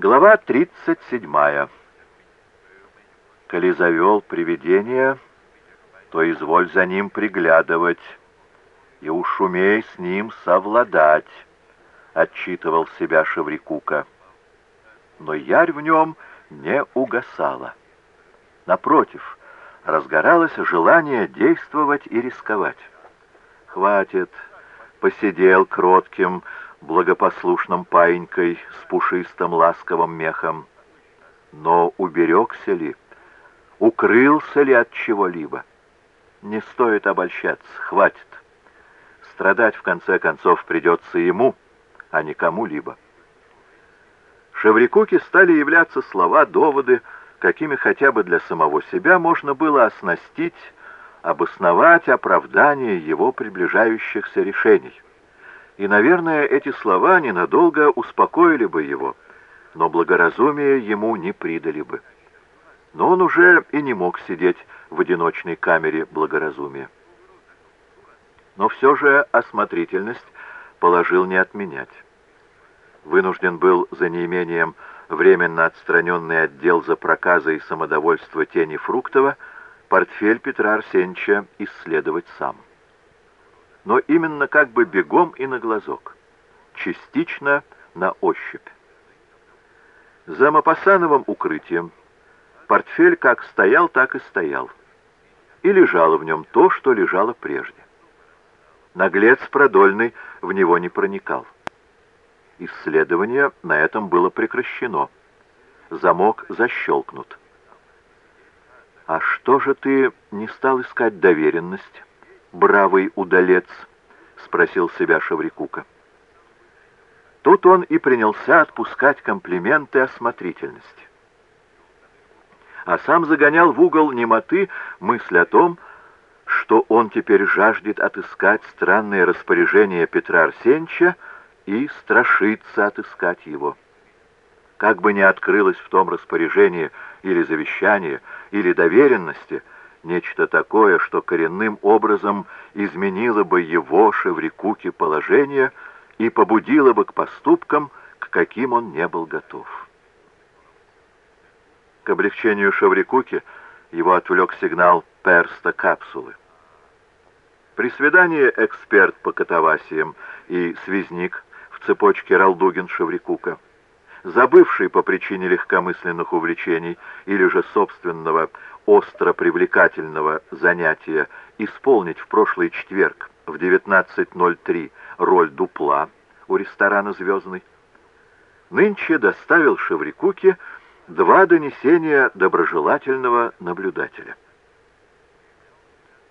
Глава 37. Коли завел привидение, то изволь за ним приглядывать, и уж умей с ним совладать, — отчитывал себя Шеврикука. Но ярь в нем не угасала. Напротив, разгоралось желание действовать и рисковать. Хватит, посидел кротким, благопослушным паинькой с пушистым ласковым мехом. Но уберегся ли, укрылся ли от чего-либо? Не стоит обольщаться, хватит. Страдать, в конце концов, придется ему, а не кому-либо. Шеврикуке стали являться слова, доводы, какими хотя бы для самого себя можно было оснастить, обосновать оправдание его приближающихся решений. И, наверное, эти слова ненадолго успокоили бы его, но благоразумие ему не придали бы. Но он уже и не мог сидеть в одиночной камере благоразумия. Но все же осмотрительность положил не отменять. Вынужден был за неимением временно отстраненный отдел за проказы и самодовольство тени Фруктова портфель Петра Арсеньевича исследовать сам но именно как бы бегом и на глазок, частично на ощупь. За Мапасановым укрытием портфель как стоял, так и стоял, и лежало в нем то, что лежало прежде. Наглец продольный в него не проникал. Исследование на этом было прекращено. Замок защелкнут. «А что же ты не стал искать доверенность?» Бравый удалец?» — спросил себя Шаврикука. Тут он и принялся отпускать комплименты осмотрительности. А сам загонял в угол немоты мысль о том, что он теперь жаждет отыскать странное распоряжение Петра Арсеньевича и страшится отыскать его. Как бы ни открылось в том распоряжении или завещании, или доверенности — нечто такое, что коренным образом изменило бы его, Шеврикуки, положение и побудило бы к поступкам, к каким он не был готов. К облегчению Шеврикуки его отвлек сигнал перста капсулы. При свидании эксперт по катавасиям и связник в цепочке Ралдугин-Шеврикука, забывший по причине легкомысленных увлечений или же собственного остро привлекательного занятия исполнить в прошлый четверг в 19.03 роль дупла у ресторана «Звездный», нынче доставил Шеврикуке два донесения доброжелательного наблюдателя.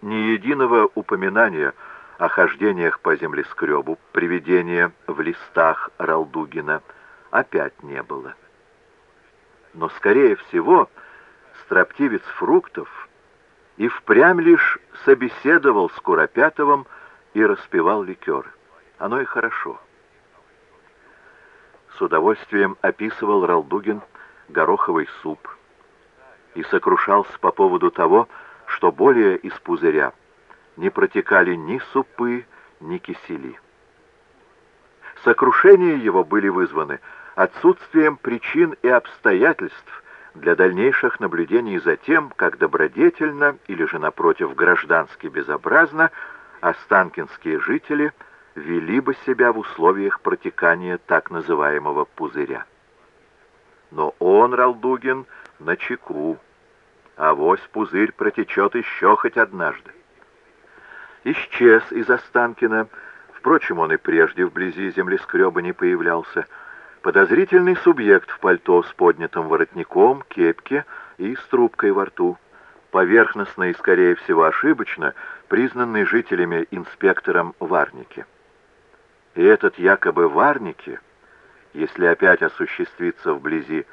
Ни единого упоминания о хождениях по землескребу, приведения в листах Ралдугина опять не было. Но, скорее всего, строптивец фруктов и впрямь лишь собеседовал с Куропятовым и распивал ликер. Оно и хорошо. С удовольствием описывал Ралдугин гороховый суп и сокрушался по поводу того, что более из пузыря не протекали ни супы, ни кисели. Сокрушения его были вызваны отсутствием причин и обстоятельств, для дальнейших наблюдений за тем, как добродетельно или же, напротив, граждански безобразно останкинские жители вели бы себя в условиях протекания так называемого пузыря. Но он, Ралдугин, на чеку. Авось пузырь протечет еще хоть однажды. Исчез из Останкина, впрочем, он и прежде вблизи землескреба не появлялся, Подозрительный субъект в пальто с поднятым воротником, кепке и с трубкой во рту. Поверхностно и, скорее всего, ошибочно признанный жителями инспектором Варники. И этот якобы Варники, если опять осуществится вблизи,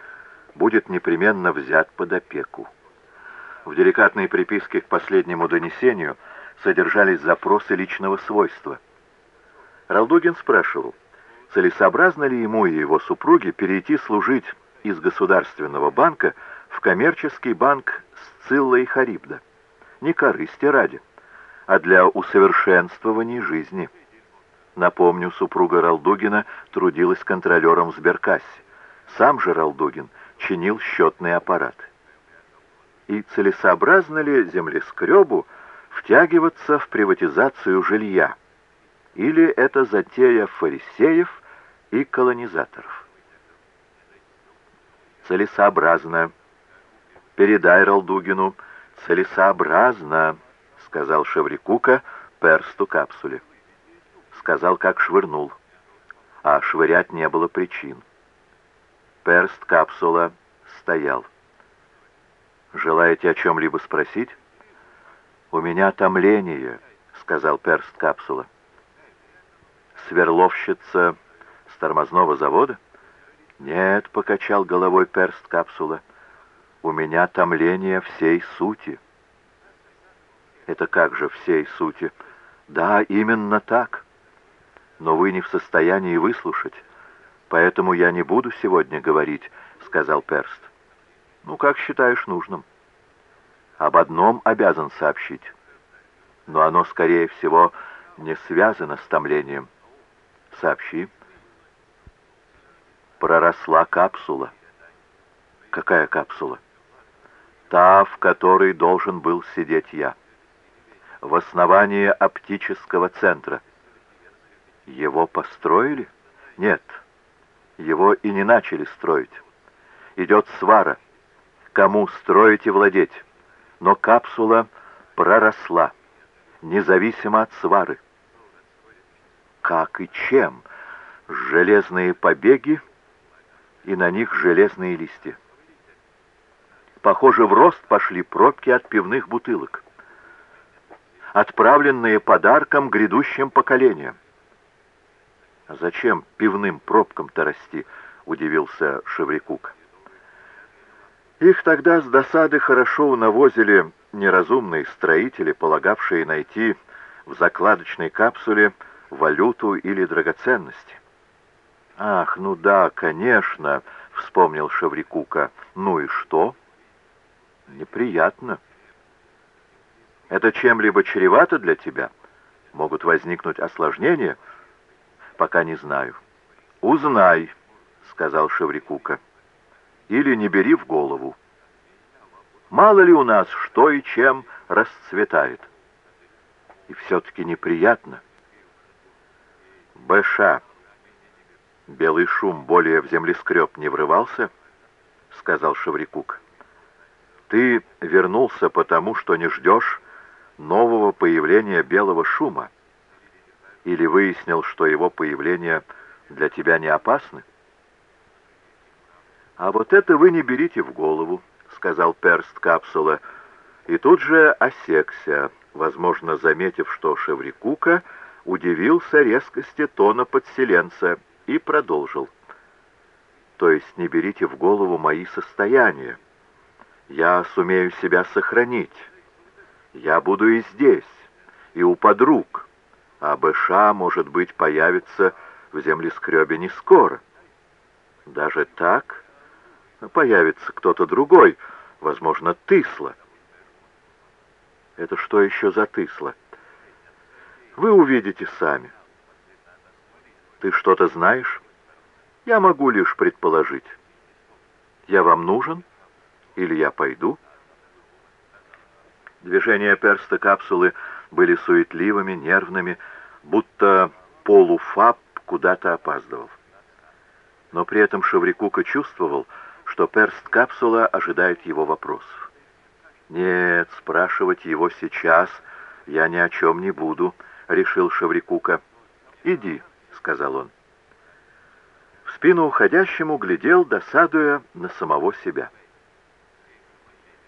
будет непременно взят под опеку. В деликатной приписке к последнему донесению содержались запросы личного свойства. Ралдугин спрашивал, целесообразно ли ему и его супруге перейти служить из Государственного банка в коммерческий банк Сцилла и Харибда. Не корысти ради, а для усовершенствования жизни. Напомню, супруга Ралдугина трудилась контролером в сберкассе. Сам же Ралдугин чинил счетные аппараты. И целесообразно ли землескребу втягиваться в приватизацию жилья? Или это затея фарисеев и колонизаторов? Целесообразно. Передай Ралдугину, целесообразно, сказал Шеврикука персту капсуле. Сказал, как швырнул. А швырять не было причин. Перст капсула стоял. «Желаете о чем-либо спросить?» «У меня томление», — сказал перст капсула. «Сверловщица тормозного завода?» «Нет», — покачал головой перст капсула. «У меня томление всей сути». «Это как же всей сути?» «Да, именно так. Но вы не в состоянии выслушать, поэтому я не буду сегодня говорить», — сказал перст. «Ну, как считаешь нужным?» «Об одном обязан сообщить, но оно, скорее всего, не связано с томлением. Сообщи» проросла капсула. Какая капсула? Та, в которой должен был сидеть я. В основании оптического центра. Его построили? Нет. Его и не начали строить. Идет свара. Кому строить и владеть? Но капсула проросла, независимо от свары. Как и чем? Железные побеги и на них железные листья. Похоже, в рост пошли пробки от пивных бутылок, отправленные подарком грядущим поколениям. «А зачем пивным пробкам-то расти?» — удивился Шеврикук. Их тогда с досады хорошо навозили неразумные строители, полагавшие найти в закладочной капсуле валюту или драгоценности. «Ах, ну да, конечно», — вспомнил Шаврикука. «Ну и что?» «Неприятно». «Это чем-либо чревато для тебя? Могут возникнуть осложнения?» «Пока не знаю». «Узнай», — сказал Шеврикука. «Или не бери в голову. Мало ли у нас что и чем расцветает. И все-таки неприятно». «Бэша», «Белый шум более в землескреб не врывался?» — сказал Шеврикук. «Ты вернулся потому, что не ждешь нового появления белого шума? Или выяснил, что его появление для тебя не опасно?» «А вот это вы не берите в голову», — сказал перст капсула, и тут же осекся, возможно, заметив, что Шеврикука удивился резкости тона подселенца — и продолжил. То есть не берите в голову мои состояния. Я сумею себя сохранить. Я буду и здесь, и у подруг. А Бэша, может быть, появится в землескребе не скоро. Даже так появится кто-то другой, возможно, Тысла. Это что еще за Тысла? Вы увидите сами. Ты что-то знаешь? Я могу лишь предположить. Я вам нужен? Или я пойду? Движения перста капсулы были суетливыми, нервными, будто полуфаб куда-то опаздывал. Но при этом Шеврикука чувствовал, что перст капсула ожидает его вопросов. «Нет, спрашивать его сейчас я ни о чем не буду», — решил Шеврикука. «Иди» сказал он. В спину уходящему глядел, досадуя на самого себя.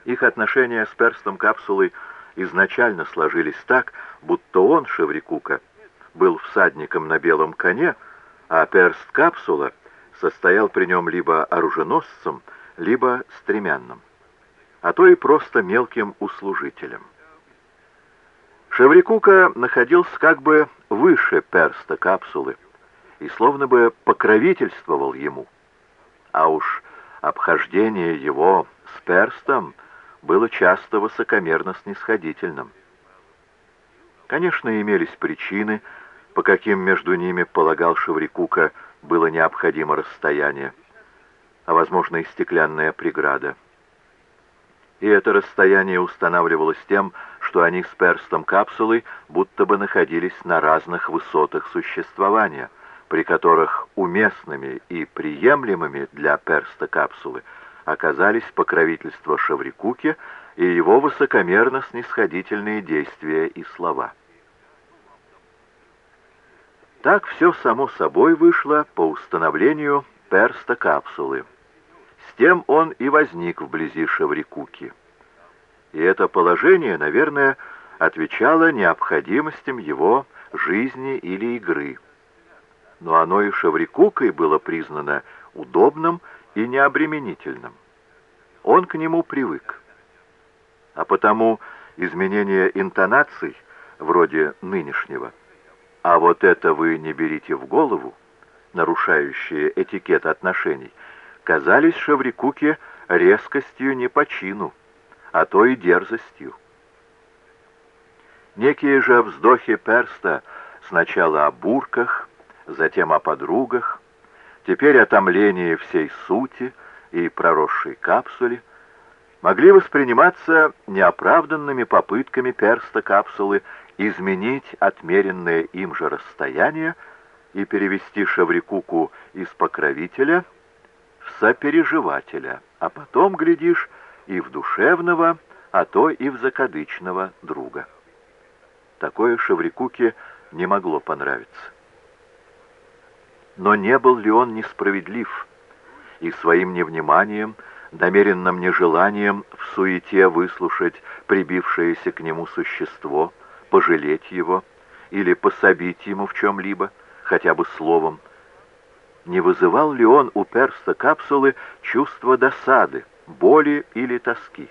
Их отношения с перстом капсулы изначально сложились так, будто он, Шеврикука, был всадником на белом коне, а перст капсула состоял при нем либо оруженосцем, либо стремянным, а то и просто мелким услужителем. Шеврикука находился как бы выше перста капсулы, и словно бы покровительствовал ему. А уж обхождение его с перстом было часто высокомерно-снисходительным. Конечно, имелись причины, по каким между ними, полагал Шеврикука, было необходимо расстояние. а, возможно, и стеклянная преграда. И это расстояние устанавливалось тем, что они с перстом капсулы будто бы находились на разных высотах существования, при которых уместными и приемлемыми для перста капсулы оказались покровительство Шаврикуке и его высокомерно-снисходительные действия и слова. Так все само собой вышло по установлению перста капсулы. С тем он и возник вблизи Шаврикуки. И это положение, наверное, отвечало необходимостям его жизни или игры. Но оно и Шаврикукой было признано удобным и необременительным. Он к нему привык. А потому изменение интонаций, вроде нынешнего, а вот это вы не берите в голову, нарушающие этикет отношений, казались Шеврикуке резкостью не по чину, а то и дерзостью. Некие же вздохи Перста сначала о бурках, затем о подругах, теперь о томлении всей сути и проросшей капсуле, могли восприниматься неоправданными попытками перста капсулы изменить отмеренное им же расстояние и перевести Шаврикуку из покровителя в сопереживателя, а потом, глядишь, и в душевного, а то и в закадычного друга. Такое Шаврикуке не могло понравиться. Но не был ли он несправедлив, и своим невниманием, намеренным нежеланием в суете выслушать прибившееся к нему существо, пожалеть его или пособить ему в чем-либо, хотя бы словом, не вызывал ли он у перста капсулы чувство досады, боли или тоски?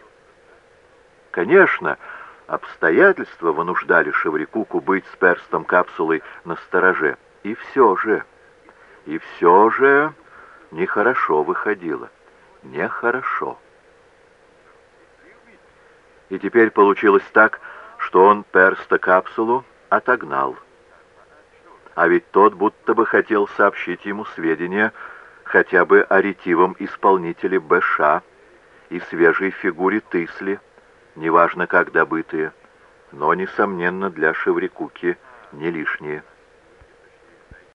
Конечно, обстоятельства вынуждали Шеврикуку быть с перстом капсулы на стороже, и все же, и все же нехорошо выходило, нехорошо. И теперь получилось так, что он перста капсулу отогнал а ведь тот будто бы хотел сообщить ему сведения хотя бы о ретивом исполнителе Бэша и свежей фигуре Тысли, неважно как добытые, но, несомненно, для Шеврикуки не лишние.